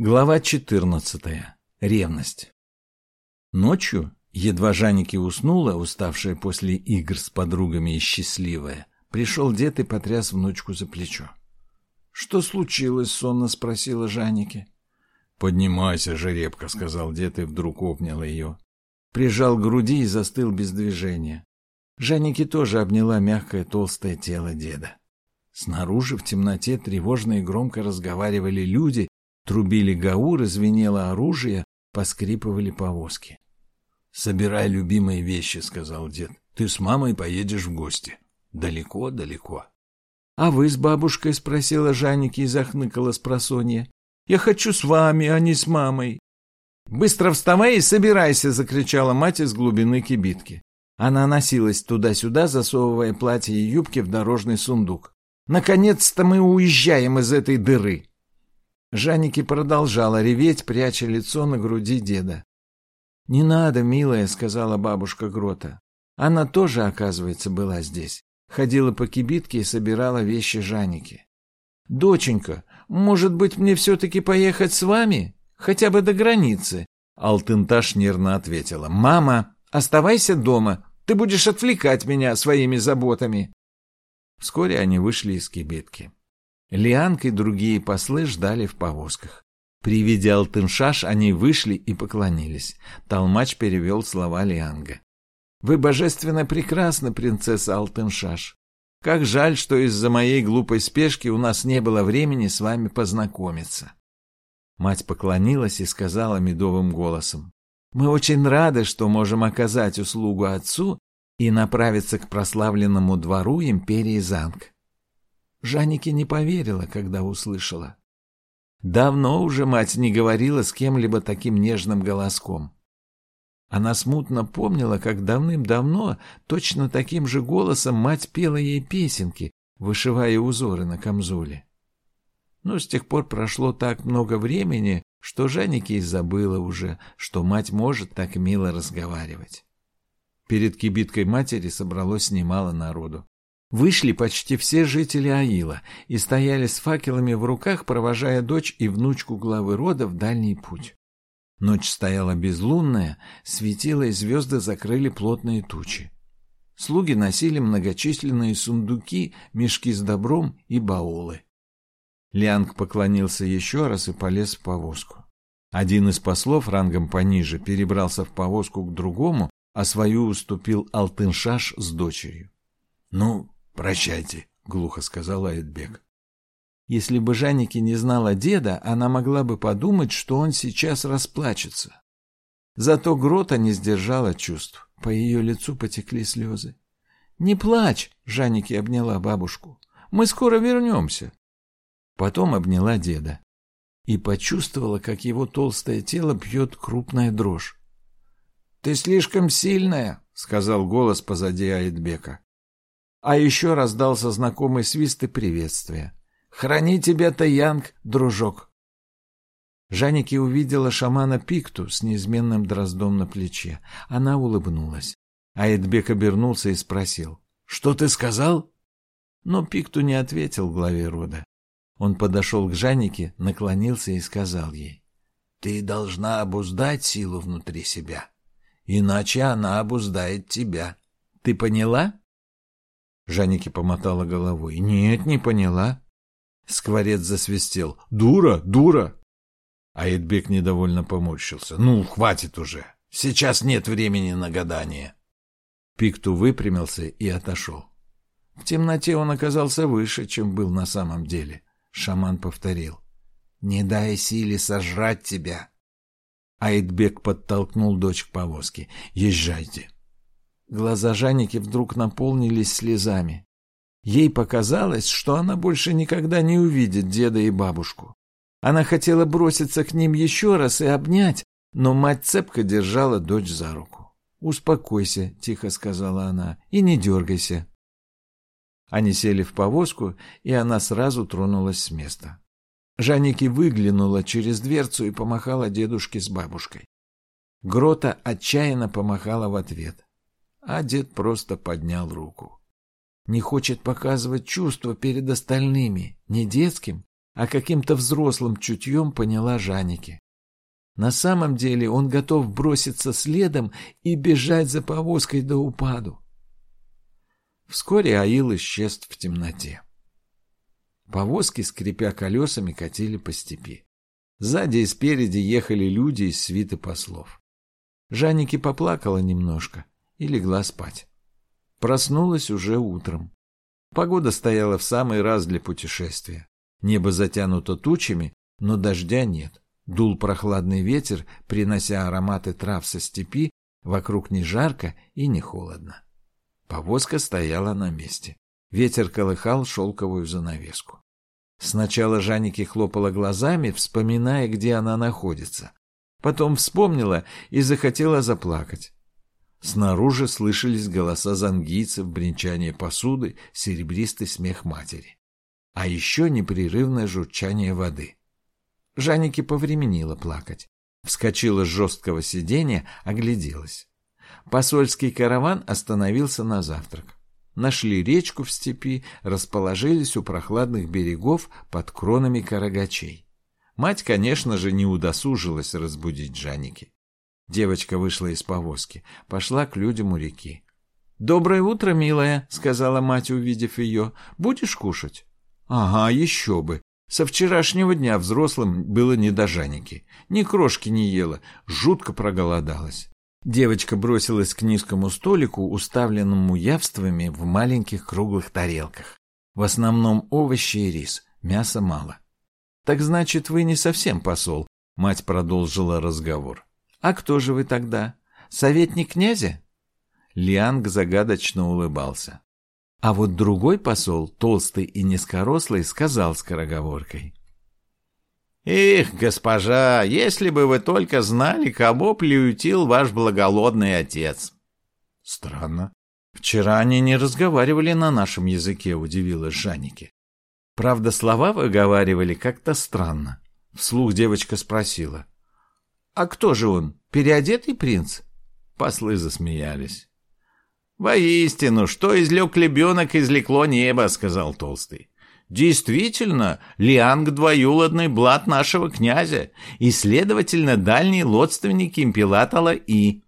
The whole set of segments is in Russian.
Глава 14. Ревность. Ночью, едва Жанеки уснула, уставшая после игр с подругами и счастливая, пришел дед и потряс внучку за плечо. — Что случилось? — сонно спросила Жанеки. — Поднимайся, жеребка, — сказал дед и вдруг обнял ее. Прижал к груди и застыл без движения. Жанеки тоже обняла мягкое толстое тело деда. Снаружи в темноте тревожно и громко разговаривали люди, Трубили гауры, звенело оружие, поскрипывали повозки. — Собирай любимые вещи, — сказал дед. — Ты с мамой поедешь в гости. Далеко, далеко. — А вы с бабушкой? — спросила Жанники и захныкала с просонья. — Я хочу с вами, а не с мамой. — Быстро вставай и собирайся! — закричала мать из глубины кибитки. Она носилась туда-сюда, засовывая платье и юбки в дорожный сундук. «Наконец-то мы уезжаем из этой дыры!» Жанники продолжала реветь, пряча лицо на груди деда. «Не надо, милая», — сказала бабушка Грота. Она тоже, оказывается, была здесь. Ходила по кибитке и собирала вещи Жанники. «Доченька, может быть, мне все-таки поехать с вами? Хотя бы до границы?» Алтынташ нервно ответила. «Мама, оставайся дома. Ты будешь отвлекать меня своими заботами». Вскоре они вышли из кибитки. Лианг и другие послы ждали в повозках. При виде Алтыншаш они вышли и поклонились. Толмач перевел слова Лианга. «Вы божественно прекрасны, принцесса Алтыншаш. Как жаль, что из-за моей глупой спешки у нас не было времени с вами познакомиться». Мать поклонилась и сказала медовым голосом. «Мы очень рады, что можем оказать услугу отцу и направиться к прославленному двору империи Занг. Жанеке не поверила, когда услышала. Давно уже мать не говорила с кем-либо таким нежным голоском. Она смутно помнила, как давным-давно точно таким же голосом мать пела ей песенки, вышивая узоры на камзоле. Но с тех пор прошло так много времени, что Жанеке и забыла уже, что мать может так мило разговаривать. Перед кибиткой матери собралось немало народу. Вышли почти все жители Аила и стояли с факелами в руках, провожая дочь и внучку главы рода в дальний путь. Ночь стояла безлунная, светило и звезды закрыли плотные тучи. Слуги носили многочисленные сундуки, мешки с добром и баулы. Лианг поклонился еще раз и полез в повозку. Один из послов рангом пониже перебрался в повозку к другому, а свою уступил Алтыншаш с дочерью. — Ну, «Прощайте», — глухо сказала Эдбек. Если бы Жанники не знала деда, она могла бы подумать, что он сейчас расплачется. Зато Грота не сдержала чувств. По ее лицу потекли слезы. «Не плачь!» — Жанники обняла бабушку. «Мы скоро вернемся!» Потом обняла деда и почувствовала, как его толстое тело бьет крупная дрожь. «Ты слишком сильная!» — сказал голос позади Айтбека. А еще раздался знакомый свист и приветствие. «Храни тебя, Таянг, дружок!» Жанеки увидела шамана Пикту с неизменным дроздом на плече. Она улыбнулась. Аэдбек обернулся и спросил. «Что ты сказал?» Но Пикту не ответил главе рода. Он подошел к Жанеке, наклонился и сказал ей. «Ты должна обуздать силу внутри себя, иначе она обуздает тебя. Ты поняла?» Жанеки помотала головой. «Нет, не поняла». Скворец засвистел. «Дура, дура!» Аидбек недовольно поморщился. «Ну, хватит уже. Сейчас нет времени на гадание». Пикту выпрямился и отошел. В темноте он оказался выше, чем был на самом деле. Шаман повторил. «Не дай силе сожрать тебя!» Аидбек подтолкнул дочь к повозке. «Езжайте!» Глаза Жанники вдруг наполнились слезами. Ей показалось, что она больше никогда не увидит деда и бабушку. Она хотела броситься к ним еще раз и обнять, но мать цепко держала дочь за руку. «Успокойся», — тихо сказала она, — «и не дергайся». Они сели в повозку, и она сразу тронулась с места. Жанники выглянула через дверцу и помахала дедушке с бабушкой. Грота отчаянно помахала в ответ а дед просто поднял руку. Не хочет показывать чувства перед остальными, не детским, а каким-то взрослым чутьем поняла Жанеки. На самом деле он готов броситься следом и бежать за повозкой до упаду. Вскоре Аил исчез в темноте. Повозки, скрипя колесами, катили по степи. Сзади и спереди ехали люди из свиты послов. Жанники поплакала немножко и легла спать. Проснулась уже утром. Погода стояла в самый раз для путешествия. Небо затянуто тучами, но дождя нет. Дул прохладный ветер, принося ароматы трав со степи, вокруг не жарко и не холодно. Повозка стояла на месте. Ветер колыхал шелковую занавеску. Сначала Жанеке хлопала глазами, вспоминая, где она находится. Потом вспомнила и захотела заплакать. Снаружи слышались голоса зангийцев, бренчание посуды, серебристый смех матери. А еще непрерывное журчание воды. Жанеке повременила плакать. Вскочила с жесткого сиденья, огляделась. Посольский караван остановился на завтрак. Нашли речку в степи, расположились у прохладных берегов под кронами карагачей. Мать, конечно же, не удосужилась разбудить Жаники. Девочка вышла из повозки, пошла к людям у реки. «Доброе утро, милая», — сказала мать, увидев ее. «Будешь кушать?» «Ага, еще бы. Со вчерашнего дня взрослым было не до Жаники. Ни крошки не ела, жутко проголодалась». Девочка бросилась к низкому столику, уставленному явствами в маленьких круглых тарелках. В основном овощи и рис, мяса мало. «Так значит, вы не совсем посол», — мать продолжила разговор. «А кто же вы тогда? Советник князя?» Лианг загадочно улыбался. А вот другой посол, толстый и низкорослый, сказал скороговоркой. «Эх, госпожа, если бы вы только знали, кого приютил ваш благолодный отец!» «Странно. Вчера они не разговаривали на нашем языке», — удивилась Жанеке. Правда, слова выговаривали как-то странно. Вслух девочка спросила. «А кто же он? Переодетый принц?» Послы засмеялись. «Воистину, что излег лебенок, излекло небо», — сказал Толстый. «Действительно, Лианг — двоюродный блат нашего князя и, следовательно, дальний родственник импелатала И».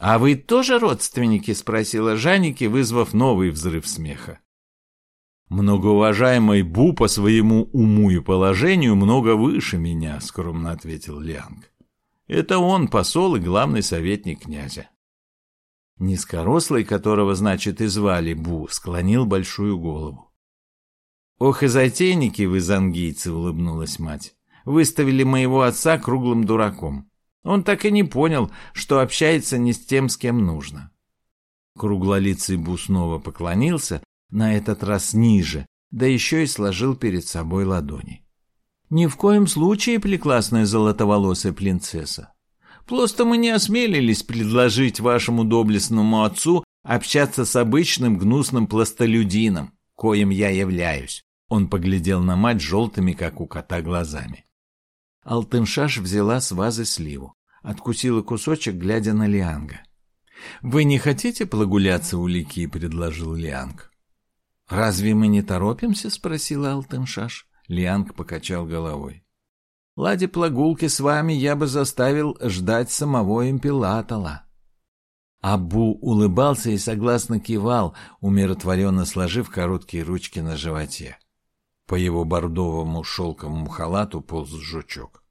«А вы тоже родственники?» — спросила Жанеки, вызвав новый взрыв смеха. «Многоуважаемый Бу по своему уму и положению много выше меня», — скромно ответил Лианг. Это он посол и главный советник князя. Низкорослый, которого, значит, и звали Бу, склонил большую голову. «Ох и затейники вы, зангийцы!» — улыбнулась мать. «Выставили моего отца круглым дураком. Он так и не понял, что общается не с тем, с кем нужно». Круглолицый Бу снова поклонился, на этот раз ниже, да еще и сложил перед собой ладони. Ни в коем случае, прекрасная золотоволосая принцесса. Просто мы не осмелились предложить вашему доблестному отцу общаться с обычным гнусным пластолюдином, коим я являюсь. Он поглядел на мать желтыми, как у кота, глазами. Алтыншаш взяла с вазы сливу, откусила кусочек, глядя на Лианга. «Вы не хотите прогуляться у Лики?» — предложил Лианг. «Разве мы не торопимся?» — спросила Алтыншаш. Лианг покачал головой. «Ладе плагулки с вами я бы заставил ждать самого импелатала». Абу улыбался и согласно кивал, умиротворенно сложив короткие ручки на животе. По его бордовому шелковому халату полз жучок.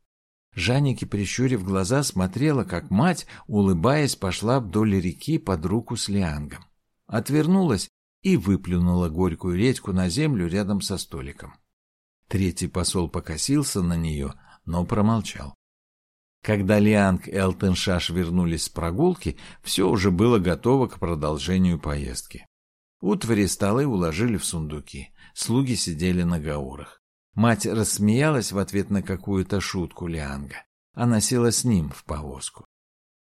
Жанеке, прищурив глаза, смотрела, как мать, улыбаясь, пошла вдоль реки под руку с Лиангом. Отвернулась и выплюнула горькую редьку на землю рядом со столиком. Третий посол покосился на нее, но промолчал. Когда Лианг и Алтеншаш вернулись с прогулки, все уже было готово к продолжению поездки. Утвари столы уложили в сундуки. Слуги сидели на гаурах. Мать рассмеялась в ответ на какую-то шутку Лианга. Она села с ним в повозку.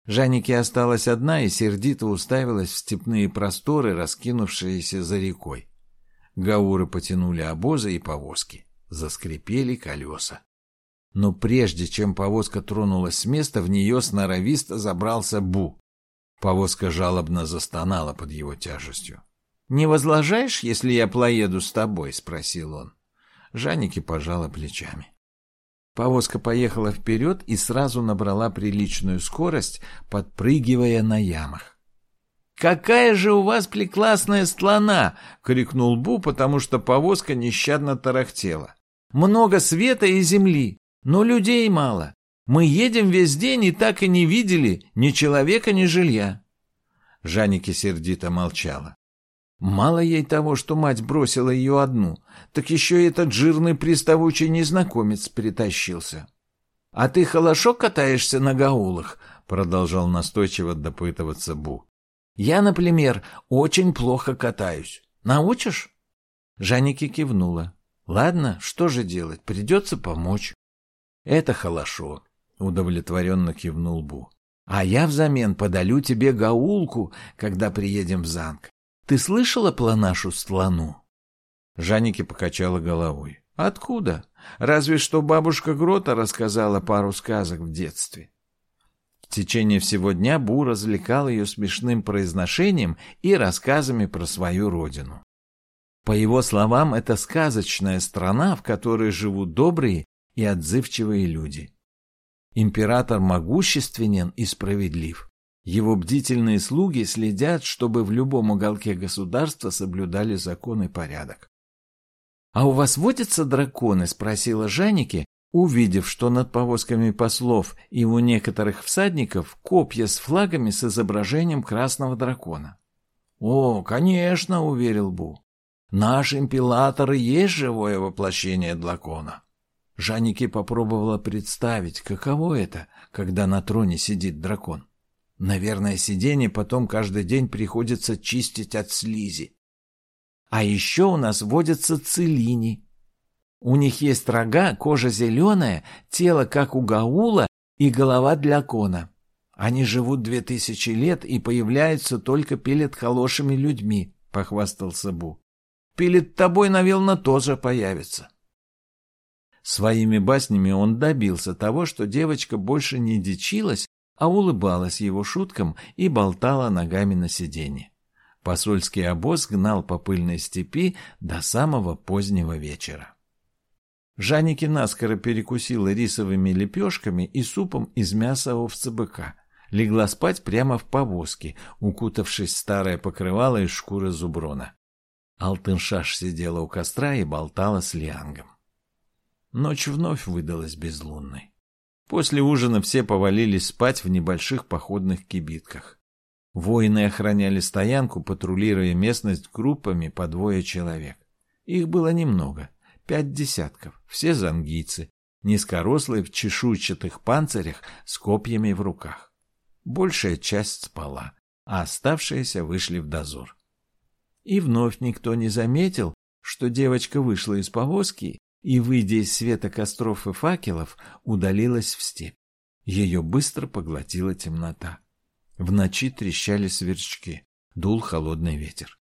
Жанеке осталась одна и сердито уставилась в степные просторы, раскинувшиеся за рекой. Гауры потянули обозы и повозки. Заскрипели колеса. Но прежде чем повозка тронулась с места, в нее сноровисто забрался Бу. Повозка жалобно застонала под его тяжестью. «Не возложаешь, если я поеду с тобой?» — спросил он. Жанники пожала плечами. Повозка поехала вперед и сразу набрала приличную скорость, подпрыгивая на ямах. «Какая же у вас прекрасная слона!» — крикнул Бу, потому что повозка нещадно тарахтела. «Много света и земли, но людей мало. Мы едем весь день и так и не видели ни человека, ни жилья». Жанники сердито молчала. Мало ей того, что мать бросила ее одну, так еще и этот жирный приставучий незнакомец притащился. — А ты хорошо катаешься на гаулах? — продолжал настойчиво допытываться Бу. — Я, например, очень плохо катаюсь. Научишь? Жанники кивнула. — Ладно, что же делать, придется помочь. — Это хорошо, — удовлетворенно кивнул Бу. — А я взамен подалю тебе гаулку, когда приедем в Занг. Ты слышала про нашу слону? Жанники покачала головой. Откуда? Разве что бабушка Грота рассказала пару сказок в детстве. В течение всего дня Бу развлекал ее смешным произношением и рассказами про свою родину. По его словам, это сказочная страна, в которой живут добрые и отзывчивые люди. Император могущественен и справедлив. Его бдительные слуги следят, чтобы в любом уголке государства соблюдали закон и порядок. «А у вас водятся драконы?» — спросила Жанеке, увидев, что над повозками послов и у некоторых всадников копья с флагами с изображением красного дракона. «О, конечно!» — уверил Бу. «Наш импелатор и есть живое воплощение дракона». Жанеке попробовала представить, каково это, когда на троне сидит дракон. Наверное, сиденье потом каждый день приходится чистить от слизи. А еще у нас водятся целини. У них есть рога, кожа зеленая, тело как у гаула и голова для кона. Они живут две тысячи лет и появляются только перед хорошими людьми, — похвастался Бу. Перед тобой, наверное, тоже появится. Своими баснями он добился того, что девочка больше не дичилась, а улыбалась его шуткам и болтала ногами на сиденье. Посольский обоз гнал по пыльной степи до самого позднего вечера. Жанники наскоро перекусила рисовыми лепешками и супом из мяса овца-быка. Легла спать прямо в повозке, укутавшись в старое покрывало из шкуры зуброна. Алтыншаш сидела у костра и болтала с Лиангом. Ночь вновь выдалась безлунной. После ужина все повалились спать в небольших походных кибитках. Воины охраняли стоянку, патрулируя местность группами по двое человек. Их было немного, пять десятков, все зангийцы, низкорослые в чешуйчатых панцирях с копьями в руках. Большая часть спала, а оставшиеся вышли в дозор. И вновь никто не заметил, что девочка вышла из повозки и, выйдя из света костров и факелов, удалилась в степь. Ее быстро поглотила темнота. В ночи трещали сверчки, дул холодный ветер.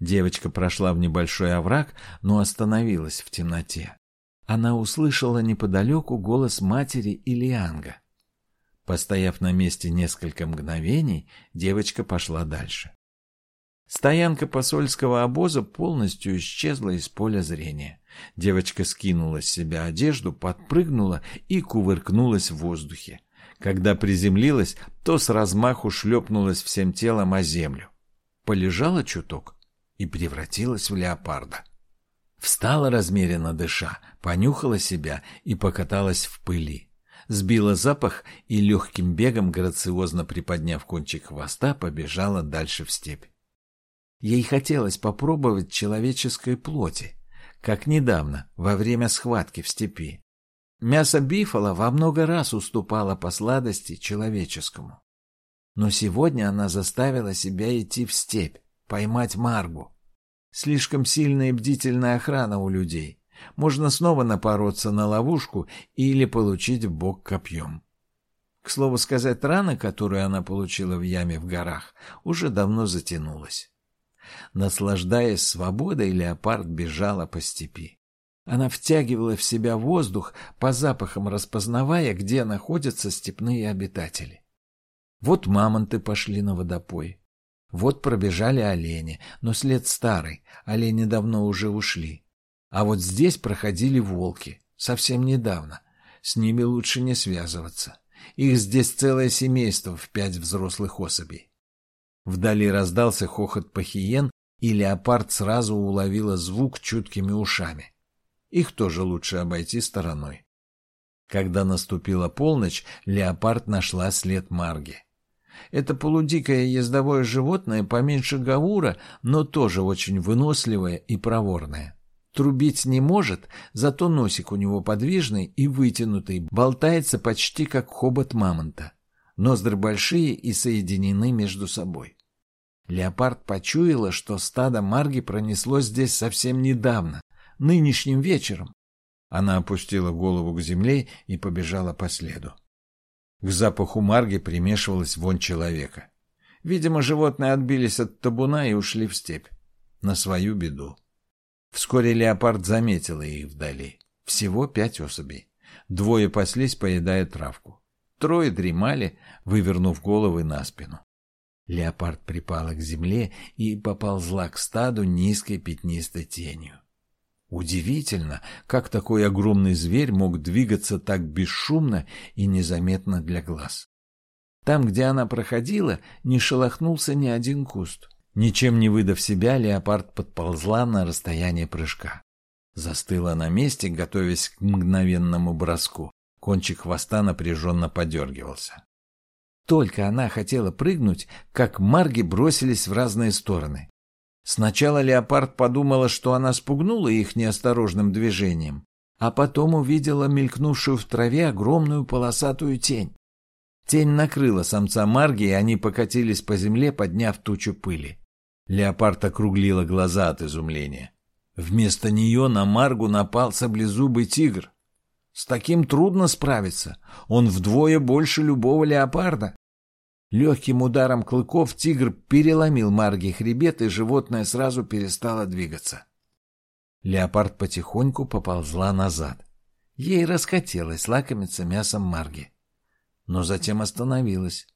Девочка прошла в небольшой овраг, но остановилась в темноте. Она услышала неподалеку голос матери Илианга. Постояв на месте несколько мгновений, девочка пошла дальше. Стоянка посольского обоза полностью исчезла из поля зрения. Девочка скинула с себя одежду, подпрыгнула и кувыркнулась в воздухе. Когда приземлилась, то с размаху шлепнулась всем телом о землю. Полежала чуток и превратилась в леопарда. Встала размеренно дыша, понюхала себя и покаталась в пыли. Сбила запах и легким бегом, грациозно приподняв кончик хвоста, побежала дальше в степь. Ей хотелось попробовать человеческой плоти, как недавно, во время схватки в степи. Мясо бифала во много раз уступало по сладости человеческому. Но сегодня она заставила себя идти в степь, поймать Маргу. Слишком сильная и бдительная охрана у людей. Можно снова напороться на ловушку или получить бок копьем. К слову сказать, рана, которую она получила в яме в горах, уже давно затянулась. Наслаждаясь свободой, леопард бежала по степи. Она втягивала в себя воздух, по запахам распознавая, где находятся степные обитатели. Вот мамонты пошли на водопой. Вот пробежали олени, но след старый, олени давно уже ушли. А вот здесь проходили волки, совсем недавно. С ними лучше не связываться. Их здесь целое семейство в пять взрослых особей. Вдали раздался хохот пахиен, и леопард сразу уловила звук чуткими ушами. Их тоже лучше обойти стороной. Когда наступила полночь, леопард нашла след Марги. Это полудикое ездовое животное поменьше Гаура, но тоже очень выносливое и проворное. Трубить не может, зато носик у него подвижный и вытянутый, болтается почти как хобот мамонта. Ноздри большие и соединены между собой. Леопард почуяла, что стадо Марги пронеслось здесь совсем недавно, нынешним вечером. Она опустила голову к земле и побежала по следу. К запаху Марги примешивалась вонь человека. Видимо, животные отбились от табуна и ушли в степь. На свою беду. Вскоре леопард заметила их вдали. Всего пять особей. Двое паслись, поедая травку. Трое дремали, вывернув головы на спину. Леопард припала к земле и поползла к стаду низкой пятнистой тенью. Удивительно, как такой огромный зверь мог двигаться так бесшумно и незаметно для глаз. Там, где она проходила, не шелохнулся ни один куст. Ничем не выдав себя, леопард подползла на расстояние прыжка. Застыла на месте, готовясь к мгновенному броску. Кончик хвоста напряженно подергивался. Только она хотела прыгнуть, как марги бросились в разные стороны. Сначала леопард подумала, что она спугнула их неосторожным движением, а потом увидела мелькнувшую в траве огромную полосатую тень. Тень накрыла самца марги, и они покатились по земле, подняв тучу пыли. Леопард округлила глаза от изумления. Вместо нее на Маргу напал саблезубый тигр. С таким трудно справиться. Он вдвое больше любого леопарда. Легким ударом клыков тигр переломил Марге хребет, и животное сразу перестало двигаться. Леопард потихоньку поползла назад. Ей расхотелось лакомиться мясом Марги. Но затем остановилась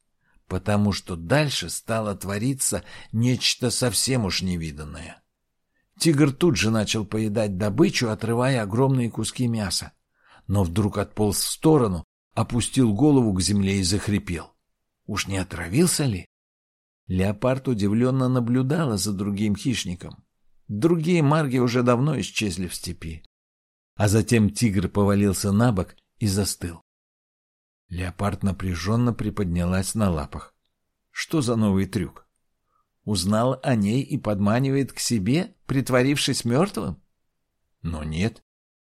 потому что дальше стало твориться нечто совсем уж невиданное. Тигр тут же начал поедать добычу, отрывая огромные куски мяса, но вдруг отполз в сторону, опустил голову к земле и захрипел. Уж не отравился ли? Леопард удивленно наблюдала за другим хищником. Другие марги уже давно исчезли в степи. А затем тигр повалился на бок и застыл. Леопард напряженно приподнялась на лапах. Что за новый трюк? Узнал о ней и подманивает к себе, притворившись мертвым? Но нет.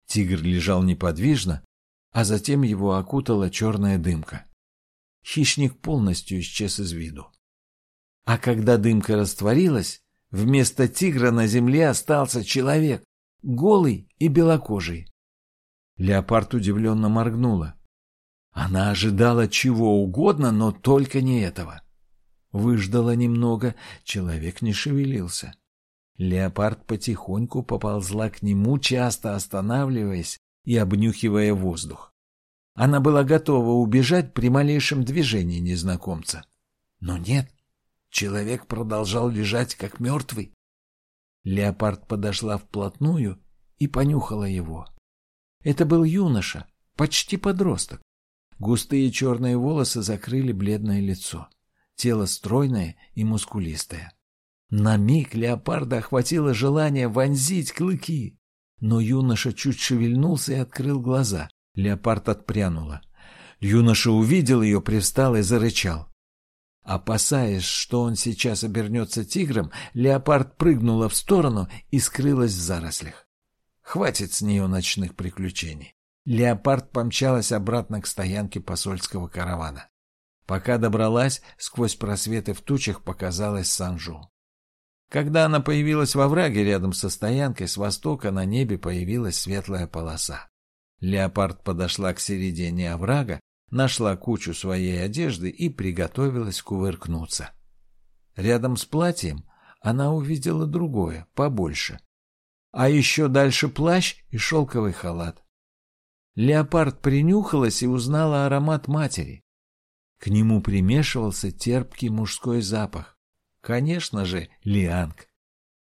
Тигр лежал неподвижно, а затем его окутала черная дымка. Хищник полностью исчез из виду. А когда дымка растворилась, вместо тигра на земле остался человек, голый и белокожий. Леопард удивленно моргнула. Она ожидала чего угодно, но только не этого. Выждала немного, человек не шевелился. Леопард потихоньку поползла к нему, часто останавливаясь и обнюхивая воздух. Она была готова убежать при малейшем движении незнакомца. Но нет, человек продолжал лежать как мертвый. Леопард подошла вплотную и понюхала его. Это был юноша, почти подросток. Густые черные волосы закрыли бледное лицо. Тело стройное и мускулистое. На миг леопарда охватило желание вонзить клыки. Но юноша чуть шевельнулся и открыл глаза. Леопард отпрянула. Юноша увидел ее, привстал и зарычал. Опасаясь, что он сейчас обернется тигром, леопард прыгнула в сторону и скрылась в зарослях. Хватит с нее ночных приключений. Леопард помчалась обратно к стоянке посольского каравана. Пока добралась, сквозь просветы в тучах показалась Санжу. Когда она появилась во враге рядом со стоянкой, с востока на небе появилась светлая полоса. Леопард подошла к середине оврага, нашла кучу своей одежды и приготовилась кувыркнуться. Рядом с платьем она увидела другое, побольше. А еще дальше плащ и шелковый халат. Леопард принюхалась и узнала аромат матери. К нему примешивался терпкий мужской запах. Конечно же, лианг.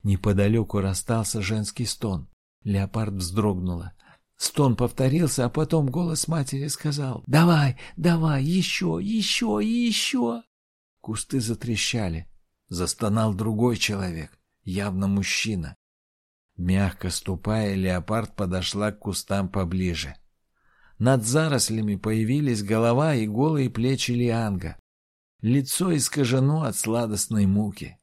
Неподалеку расстался женский стон. Леопард вздрогнула. Стон повторился, а потом голос матери сказал «Давай, давай, еще, еще еще!» Кусты затрещали. Застонал другой человек, явно мужчина. Мягко ступая, леопард подошла к кустам поближе. Над зарослями появились голова и голые плечи Лианга. Лицо искажено от сладостной муки.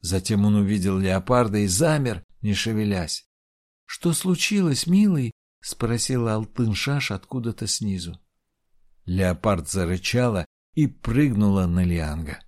Затем он увидел леопарда и замер, не шевелясь. — Что случилось, милый? — спросила Алтын-Шаш откуда-то снизу. Леопард зарычала и прыгнула на Лианга.